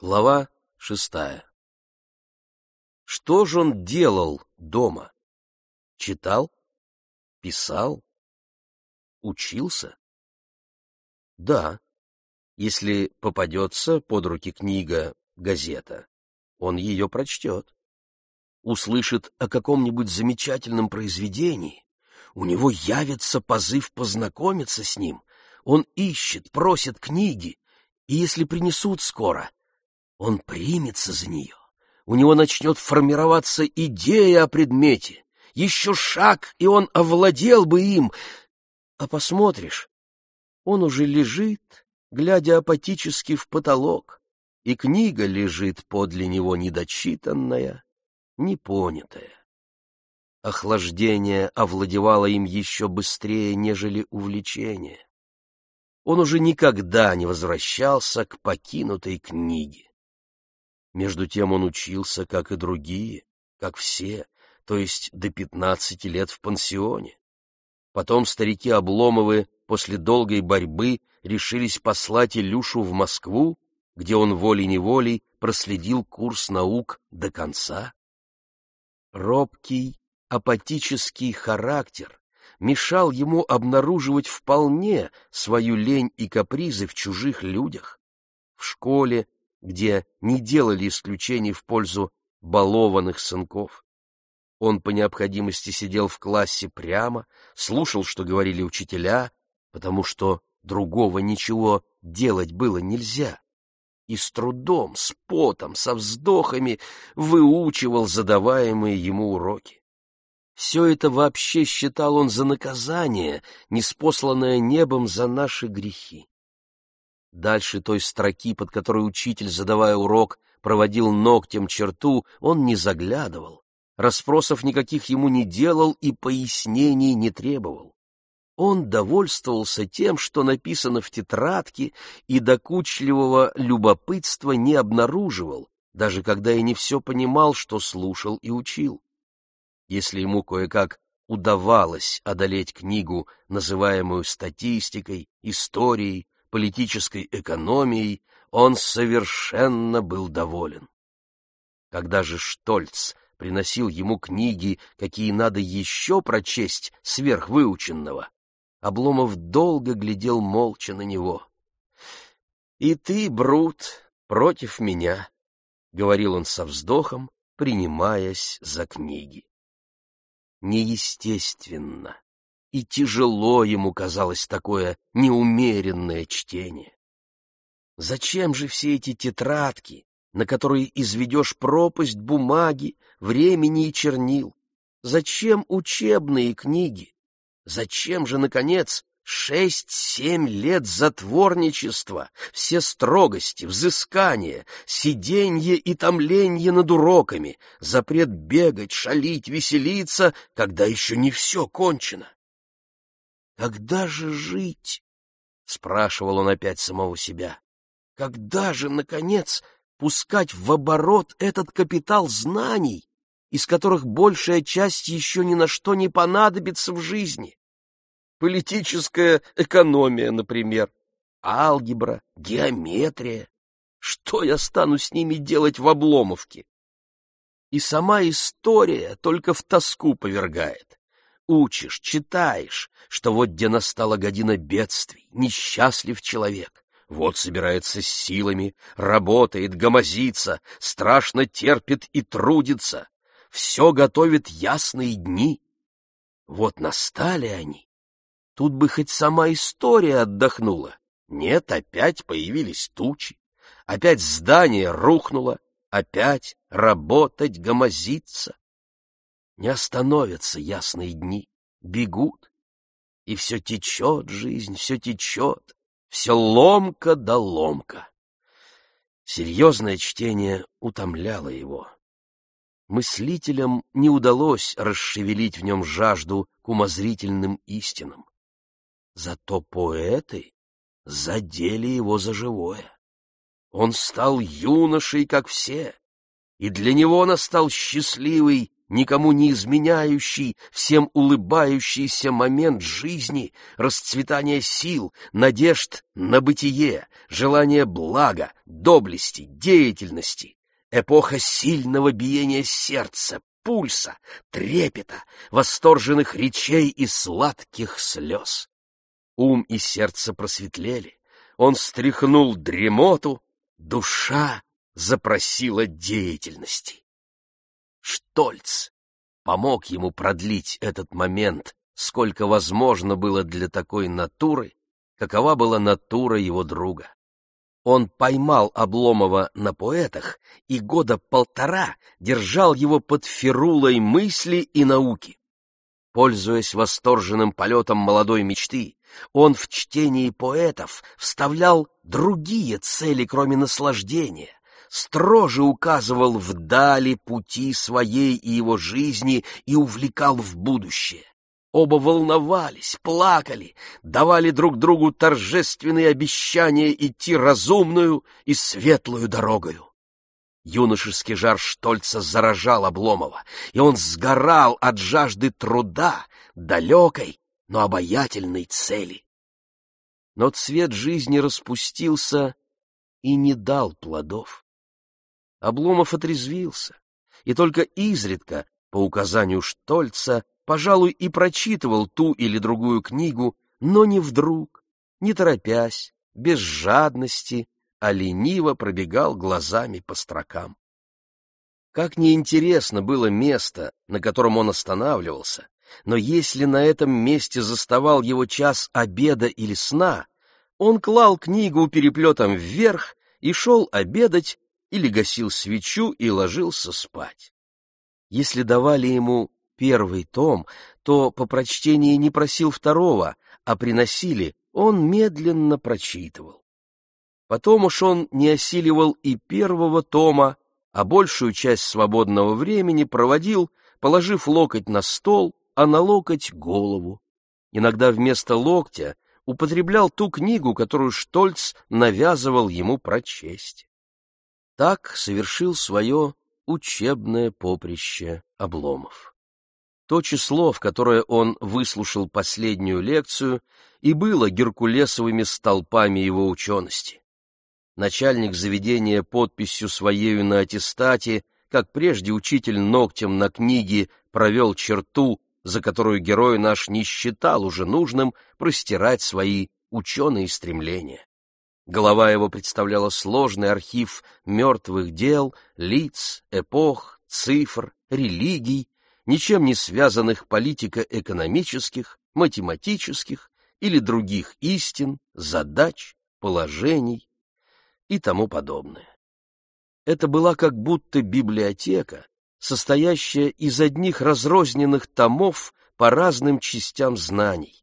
Глава шестая Что же он делал дома? Читал? Писал? Учился? Да, если попадется под руки книга, газета, он ее прочтет. Услышит о каком-нибудь замечательном произведении, у него явится позыв познакомиться с ним, он ищет, просит книги, и если принесут скоро, он примется за нее. У него начнет формироваться идея о предмете. Еще шаг, и он овладел бы им. А посмотришь, он уже лежит, глядя апатически в потолок, и книга лежит подле него недочитанная, непонятая. Охлаждение овладевало им еще быстрее, нежели увлечение. Он уже никогда не возвращался к покинутой книге. Между тем он учился, как и другие, как все, то есть до пятнадцати лет в пансионе. Потом старики Обломовы после долгой борьбы решились послать Илюшу в Москву, где он волей-неволей проследил курс наук до конца. Робкий, апатический характер мешал ему обнаруживать вполне свою лень и капризы в чужих людях. В школе где не делали исключений в пользу балованных сынков. Он по необходимости сидел в классе прямо, слушал, что говорили учителя, потому что другого ничего делать было нельзя. И с трудом, с потом, со вздохами выучивал задаваемые ему уроки. Все это вообще считал он за наказание, неспосланное небом за наши грехи. Дальше той строки, под которой учитель, задавая урок, проводил ногтем черту, он не заглядывал, расспросов никаких ему не делал и пояснений не требовал. Он довольствовался тем, что написано в тетрадке, и докучливого любопытства не обнаруживал, даже когда и не все понимал, что слушал и учил. Если ему кое-как удавалось одолеть книгу, называемую статистикой, историей, политической экономией, он совершенно был доволен. Когда же Штольц приносил ему книги, какие надо еще прочесть сверхвыученного, Обломов долго глядел молча на него. — И ты, Брут, против меня, — говорил он со вздохом, принимаясь за книги. Неестественно, и тяжело ему казалось такое неумеренное чтение. Зачем же все эти тетрадки, на которые изведешь пропасть бумаги, времени и чернил? Зачем учебные книги? Зачем же, наконец, шесть-семь лет затворничества, все строгости, взыскания, сиденье и томленье над уроками, запрет бегать, шалить, веселиться, когда еще не все кончено? Когда же жить? — спрашивал он опять самого себя. Когда же, наконец, пускать в оборот этот капитал знаний, из которых большая часть еще ни на что не понадобится в жизни? Политическая экономия, например, алгебра, геометрия. Что я стану с ними делать в Обломовке? И сама история только в тоску повергает учишь, читаешь, что вот где настала година бедствий, несчастлив человек. Вот собирается с силами, работает, гомозится, страшно терпит и трудится. Все готовит ясные дни. Вот настали они. Тут бы хоть сама история отдохнула. Нет, опять появились тучи. Опять здание рухнуло. Опять работать, гомозиться не остановятся ясные дни, бегут. И все течет жизнь, все течет, все ломка да ломка. Серьезное чтение утомляло его. Мыслителям не удалось расшевелить в нем жажду к умозрительным истинам. Зато поэты задели его за живое. Он стал юношей, как все, и для него настал счастливый никому не изменяющий, всем улыбающийся момент жизни, расцветание сил, надежд на бытие, желание блага, доблести, деятельности, эпоха сильного биения сердца, пульса, трепета, восторженных речей и сладких слез. Ум и сердце просветлели, он стряхнул дремоту, душа запросила деятельности. Штольц помог ему продлить этот момент, сколько возможно было для такой натуры, какова была натура его друга. Он поймал Обломова на поэтах и года полтора держал его под ферулой мысли и науки. Пользуясь восторженным полетом молодой мечты, он в чтении поэтов вставлял другие цели, кроме наслаждения, строже указывал вдали пути своей и его жизни и увлекал в будущее. Оба волновались, плакали, давали друг другу торжественные обещания идти разумную и светлую дорогою. Юношеский жар Штольца заражал Обломова, и он сгорал от жажды труда, далекой, но обаятельной цели. Но цвет жизни распустился и не дал плодов. Обломов отрезвился, и только изредка, по указанию Штольца, пожалуй, и прочитывал ту или другую книгу, но не вдруг, не торопясь, без жадности, а лениво пробегал глазами по строкам. Как неинтересно было место, на котором он останавливался, но если на этом месте заставал его час обеда или сна, он клал книгу переплетом вверх и шел обедать или гасил свечу и ложился спать. Если давали ему первый том, то по прочтении не просил второго, а приносили, он медленно прочитывал. Потом уж он не осиливал и первого тома, а большую часть свободного времени проводил, положив локоть на стол, а на локоть — голову. Иногда вместо локтя употреблял ту книгу, которую Штольц навязывал ему прочесть. Так совершил свое учебное поприще Обломов. То число, в которое он выслушал последнюю лекцию, и было геркулесовыми столпами его учености. Начальник заведения подписью своею на аттестате, как прежде учитель ногтем на книге провел черту, за которую герой наш не считал уже нужным простирать свои ученые стремления. Голова его представляла сложный архив мертвых дел, лиц, эпох, цифр, религий, ничем не связанных политико-экономических, математических или других истин, задач, положений и тому подобное. Это была как будто библиотека, состоящая из одних разрозненных томов по разным частям знаний,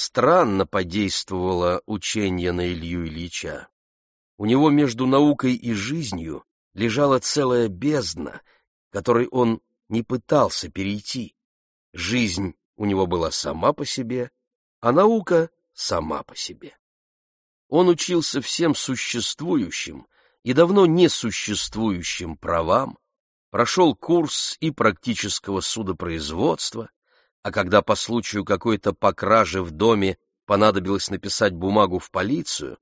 Странно подействовало учение на Илью Ильича. У него между наукой и жизнью лежала целая бездна, которой он не пытался перейти. Жизнь у него была сама по себе, а наука сама по себе. Он учился всем существующим и давно несуществующим правам, прошел курс и практического судопроизводства, а когда по случаю какой-то покражи в доме понадобилось написать бумагу в полицию,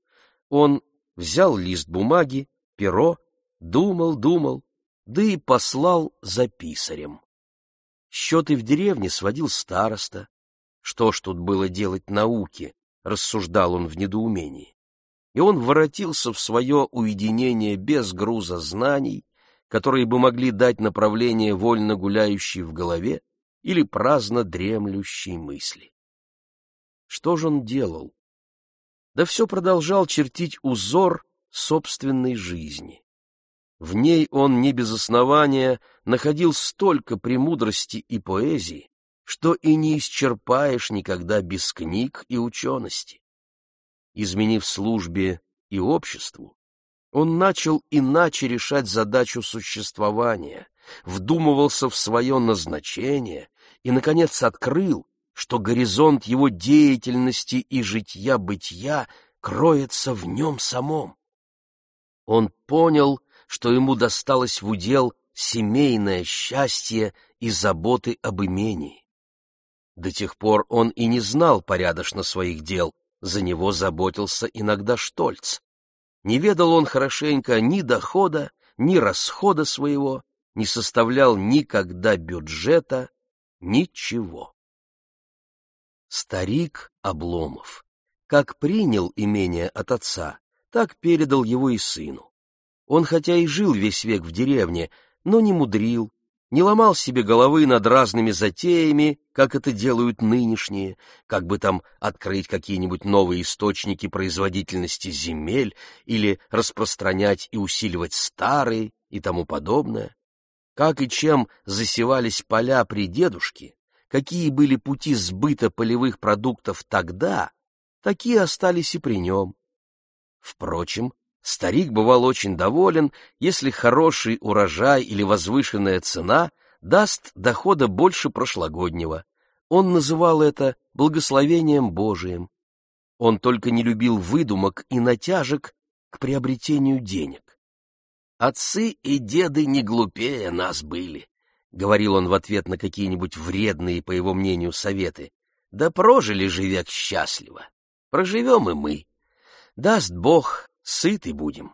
он взял лист бумаги, перо, думал, думал, да и послал за писарем. Счеты в деревне сводил староста. Что ж тут было делать науке, рассуждал он в недоумении. И он воротился в свое уединение без груза знаний, которые бы могли дать направление вольно гуляющей в голове, или праздно дремлющей мысли. Что же он делал? Да все продолжал чертить узор собственной жизни. В ней он не без основания находил столько премудрости и поэзии, что и не исчерпаешь никогда без книг и учености. Изменив службе и обществу, он начал иначе решать задачу существования, вдумывался в свое назначение и, наконец, открыл, что горизонт его деятельности и житья-бытия кроется в нем самом. Он понял, что ему досталось в удел семейное счастье и заботы об имении. До тех пор он и не знал порядочно своих дел, за него заботился иногда Штольц. Не ведал он хорошенько ни дохода, ни расхода своего, не составлял никогда бюджета, ничего. Старик Обломов как принял имение от отца, так передал его и сыну. Он хотя и жил весь век в деревне, но не мудрил, не ломал себе головы над разными затеями, как это делают нынешние, как бы там открыть какие-нибудь новые источники производительности земель или распространять и усиливать старые и тому подобное. Как и чем засевались поля при дедушке, какие были пути сбыта полевых продуктов тогда, такие остались и при нем. Впрочем, старик бывал очень доволен, если хороший урожай или возвышенная цена даст дохода больше прошлогоднего. Он называл это благословением Божиим. Он только не любил выдумок и натяжек к приобретению денег. «Отцы и деды не глупее нас были», — говорил он в ответ на какие-нибудь вредные, по его мнению, советы. «Да прожили же век счастливо. Проживем и мы. Даст Бог, сыты будем.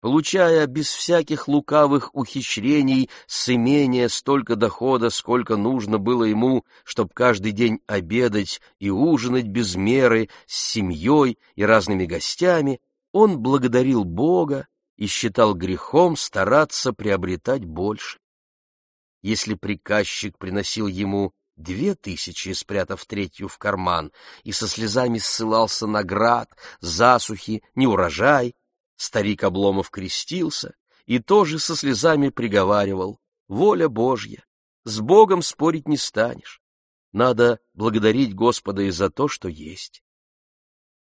Получая без всяких лукавых ухищрений с имения столько дохода, сколько нужно было ему, чтобы каждый день обедать и ужинать без меры с семьей и разными гостями, он благодарил Бога и считал грехом стараться приобретать больше. Если приказчик приносил ему две тысячи, спрятав третью в карман, и со слезами ссылался на град, засухи, неурожай. Старик Обломов крестился и тоже со слезами приговаривал «Воля Божья! С Богом спорить не станешь. Надо благодарить Господа и за то, что есть».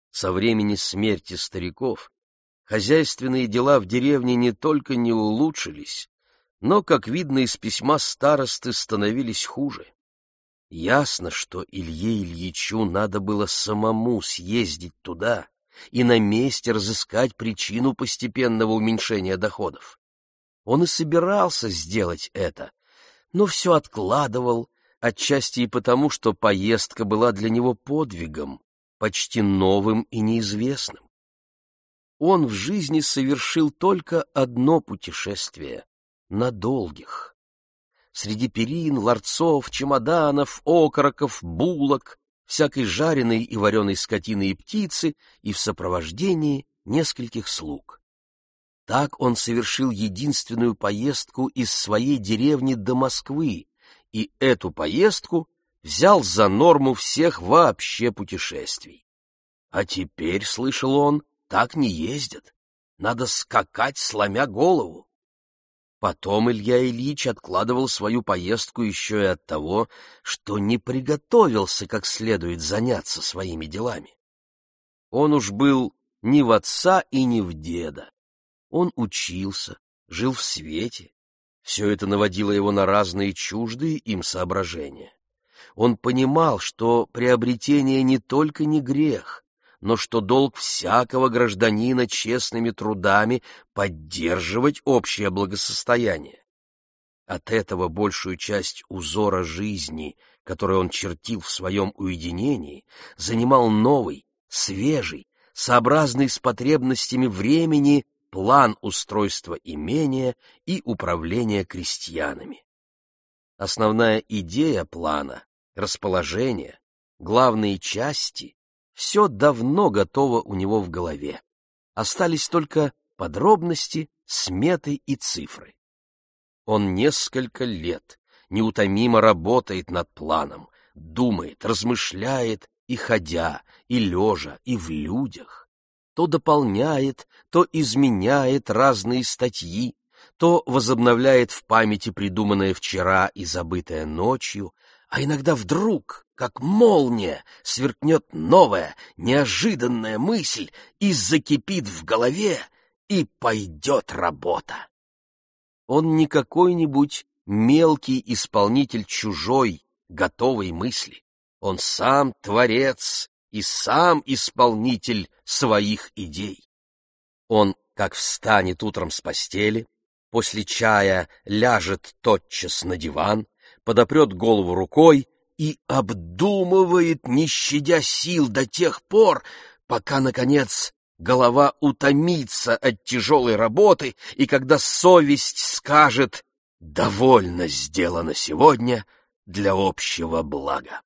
Со времени смерти стариков хозяйственные дела в деревне не только не улучшились, но, как видно из письма старосты, становились хуже. Ясно, что Илье Ильичу надо было самому съездить туда и на месте разыскать причину постепенного уменьшения доходов. Он и собирался сделать это, но все откладывал, отчасти и потому, что поездка была для него подвигом, почти новым и неизвестным. Он в жизни совершил только одно путешествие — на долгих среди перин, ларцов, чемоданов, окороков, булок, всякой жареной и вареной скотины и птицы и в сопровождении нескольких слуг. Так он совершил единственную поездку из своей деревни до Москвы, и эту поездку взял за норму всех вообще путешествий. А теперь, слышал он, так не ездят. Надо скакать, сломя голову. Потом Илья Ильич откладывал свою поездку еще и от того, что не приготовился как следует заняться своими делами. Он уж был ни в отца и ни в деда. Он учился, жил в свете. Все это наводило его на разные чуждые им соображения. Он понимал, что приобретение не только не грех, но что долг всякого гражданина честными трудами поддерживать общее благосостояние. От этого большую часть узора жизни, который он чертил в своем уединении, занимал новый, свежий, сообразный с потребностями времени план устройства имения и управления крестьянами. Основная идея плана, расположение, главные части все давно готово у него в голове. Остались только подробности, сметы и цифры. Он несколько лет неутомимо работает над планом, думает, размышляет и ходя, и лежа, и в людях. То дополняет, то изменяет разные статьи, то возобновляет в памяти придуманное вчера и забытое ночью, а иногда вдруг, как молния, сверкнет новая, неожиданная мысль и закипит в голове, и пойдет работа. Он не какой-нибудь мелкий исполнитель чужой, готовой мысли. Он сам творец и сам исполнитель своих идей. Он, как встанет утром с постели, после чая ляжет тотчас на диван, подопрет голову рукой и обдумывает, не щадя сил до тех пор, пока, наконец, голова утомится от тяжелой работы, и когда совесть скажет «довольно сделано сегодня для общего блага».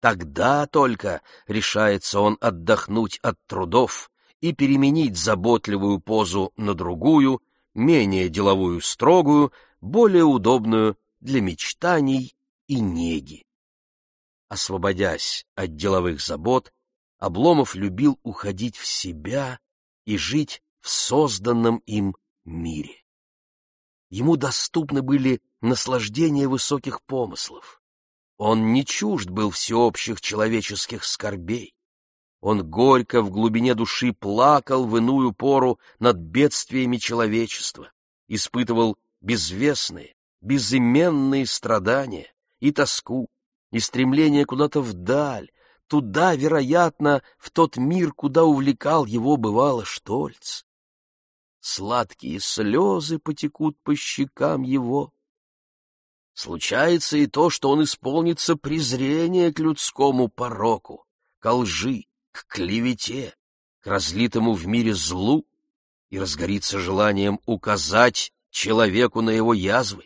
Тогда только решается он отдохнуть от трудов и переменить заботливую позу на другую, менее деловую строгую, более удобную для мечтаний и неги. Освободясь от деловых забот, Обломов любил уходить в себя и жить в созданном им мире. Ему доступны были наслаждения высоких помыслов. Он не чужд был всеобщих человеческих скорбей. Он горько в глубине души плакал в иную пору над бедствиями человечества, испытывал безвестные, безыменные страдания и тоску, и стремление куда-то вдаль, туда, вероятно, в тот мир, куда увлекал его, бывало, Штольц. Сладкие слезы потекут по щекам его. Случается и то, что он исполнится презрения к людскому пороку, к лжи, к клевете, к разлитому в мире злу и разгорится желанием указать человеку на его язвы,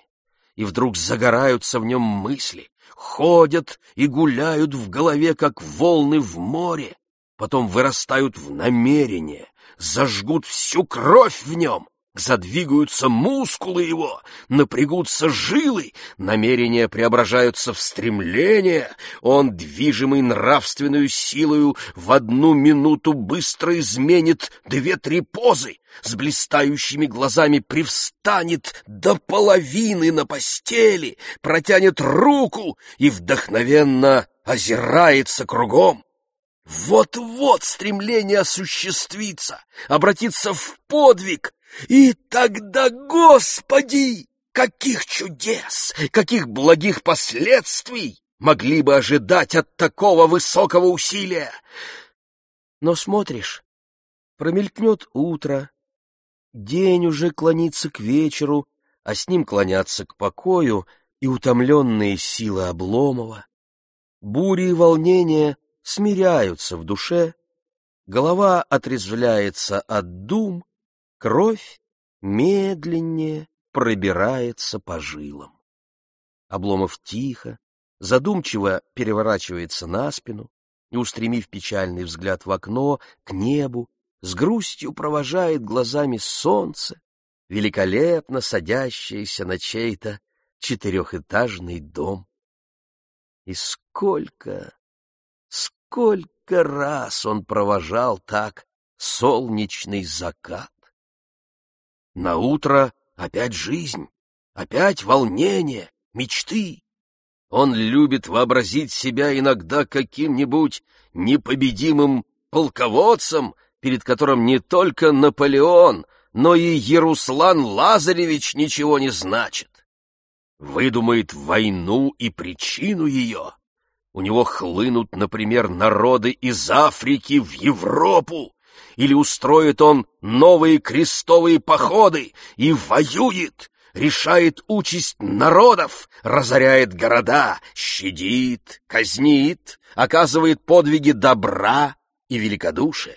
и вдруг загораются в нем мысли, ходят и гуляют в голове, как волны в море, потом вырастают в намерение, зажгут всю кровь в нем, задвигаются мускулы его, напрягутся жилы, намерения преображаются в стремление, он, движимый нравственную силою, в одну минуту быстро изменит две-три позы, с блистающими глазами привстанет до половины на постели, протянет руку и вдохновенно озирается кругом. Вот-вот стремление осуществиться, обратиться в подвиг, и тогда, Господи, каких чудес, каких благих последствий могли бы ожидать от такого высокого усилия? Но смотришь, промелькнет утро, день уже клонится к вечеру, а с ним клонятся к покою и утомленные силы Обломова. Бури и волнения смиряются в душе, голова отрезвляется от дум, кровь медленнее пробирается по жилам. Обломов тихо, задумчиво переворачивается на спину и, устремив печальный взгляд в окно, к небу, с грустью провожает глазами солнце, великолепно садящееся на чей-то четырехэтажный дом. И сколько, сколько раз он провожал так солнечный закат. На утро опять жизнь, опять волнение, мечты. Он любит вообразить себя иногда каким-нибудь непобедимым полководцем, перед которым не только Наполеон, но и Яруслан Лазаревич ничего не значит. Выдумает войну и причину ее, у него хлынут, например, народы из Африки в Европу, или устроит он новые крестовые походы и воюет, решает участь народов, разоряет города, щадит, казнит, оказывает подвиги добра и великодушия.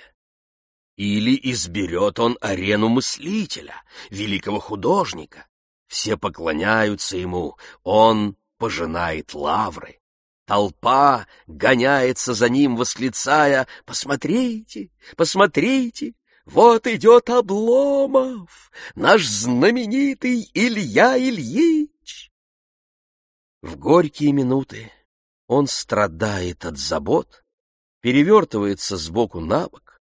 Или изберет он арену мыслителя, великого художника. Все поклоняются ему, он пожинает лавры. Толпа гоняется за ним, восклицая «Посмотрите, посмотрите, вот идет Обломов, наш знаменитый Илья Ильич!» В горькие минуты он страдает от забот, перевертывается сбоку на бок,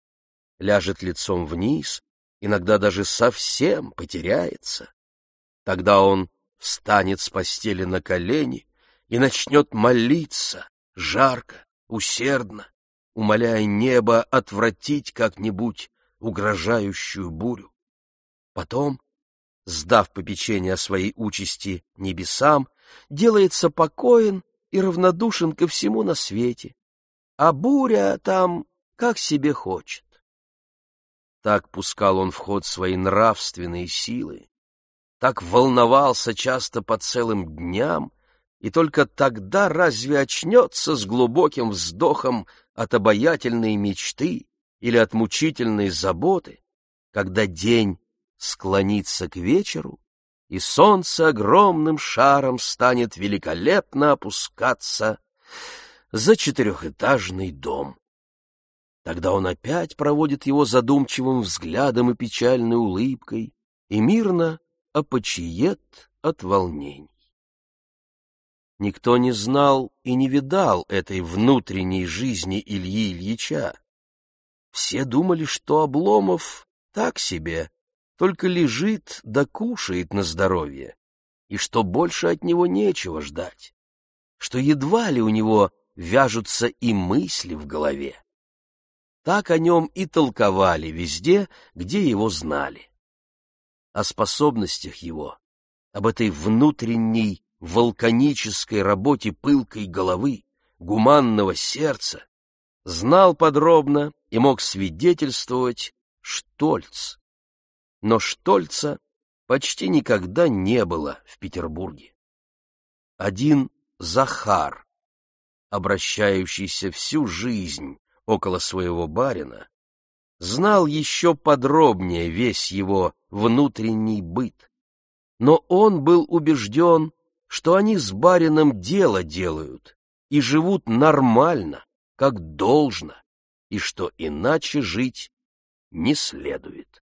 ляжет лицом вниз, иногда даже совсем потеряется. Тогда он встанет с постели на колени, и начнет молиться жарко, усердно, умоляя небо отвратить как-нибудь угрожающую бурю. Потом, сдав попечение о своей участи небесам, делается покоен и равнодушен ко всему на свете, а буря там как себе хочет. Так пускал он в ход свои нравственные силы, так волновался часто по целым дням, и только тогда разве очнется с глубоким вздохом от обаятельной мечты или от мучительной заботы, когда день склонится к вечеру, и солнце огромным шаром станет великолепно опускаться за четырехэтажный дом. Тогда он опять проводит его задумчивым взглядом и печальной улыбкой и мирно опочиет от волнений. Никто не знал и не видал этой внутренней жизни Ильи Ильича. Все думали, что Обломов так себе, только лежит да кушает на здоровье, и что больше от него нечего ждать, что едва ли у него вяжутся и мысли в голове. Так о нем и толковали везде, где его знали. О способностях его, об этой внутренней вулканической работе пылкой головы, гуманного сердца, знал подробно и мог свидетельствовать Штольц. Но Штольца почти никогда не было в Петербурге. Один Захар, обращающийся всю жизнь около своего барина, знал еще подробнее весь его внутренний быт. Но он был убежден, что они с барином дело делают и живут нормально, как должно, и что иначе жить не следует.